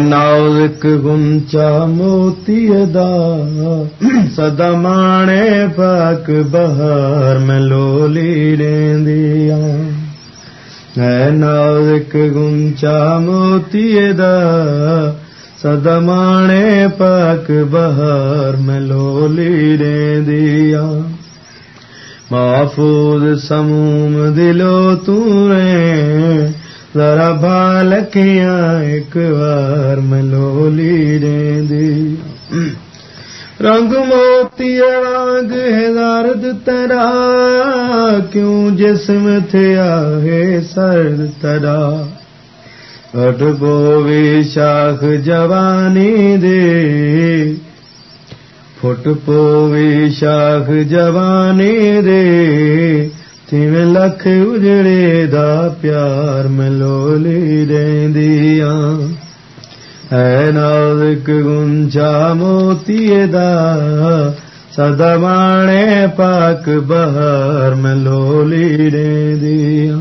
ਨਾਜ਼ਕ ਗੁੰਚਾ ਮੋਤੀ ਦਾ ਸਦਾ ਮਾਣੇ ਪਾਕ ਬਹਾਰ, ਮੈਂ ਲੋਲੀ ਰਹਿੰਦੀਆਂ ਹੈ ਨਾਜ਼ਕ ਗੁੰਚਾ ਮੋਤੀ ਦਾ ਸਦਾ ਮਾਣੇ ਪਾਕ ਬਹਾਰ, ਮੈਂ ਲੋਲੀ ਰਹਿੰਦੀਆਂ ਮਾਫੂਜ਼ ਸਮੂਮ ਦਿਲੋ ਤੂੰ ਰੇ ਜ਼ਰਾ ਬਾਲਕਿਆਂ ਇੱਕ ਵਾਰ ਮਲੋਲੀ ਰਹਿੰਦੀ ਰੰਗ ਮੋਤੀ ਰੰਗ ਹੈ ਤਰਾ, ਕਿਉਂ ਜਿਸਮ ਥਿਆ ਆਹੇ ਸਰਦ ਤਰਾ। ਅਡਬੋ ਵੀ ਸ਼ਾਖ ਜਵਾਨੀ ਦੇ, ਫੁੱਟ ਪੋਵੇ ਸ਼ਾਖ ਜਵਾਨੀ ਦੇ। ਤਿਵੇਂ ਲੱਖ ਉਜੜੇ ਦਾ ਪਿਆਰ ਮਲੋਲੀ ਰਹਿੰਦੀਆਂ ਹੈ ਨਾਜ਼ਕ ਗੁੰਚਾ ਮੋਤੀਏ ਦਾ, ਸਦਾ ਮਾਣੇ ਪਾਕ ਬਹਾਰ ਮਲੋਲੀ ਰਹਿੰਦੀਆਂ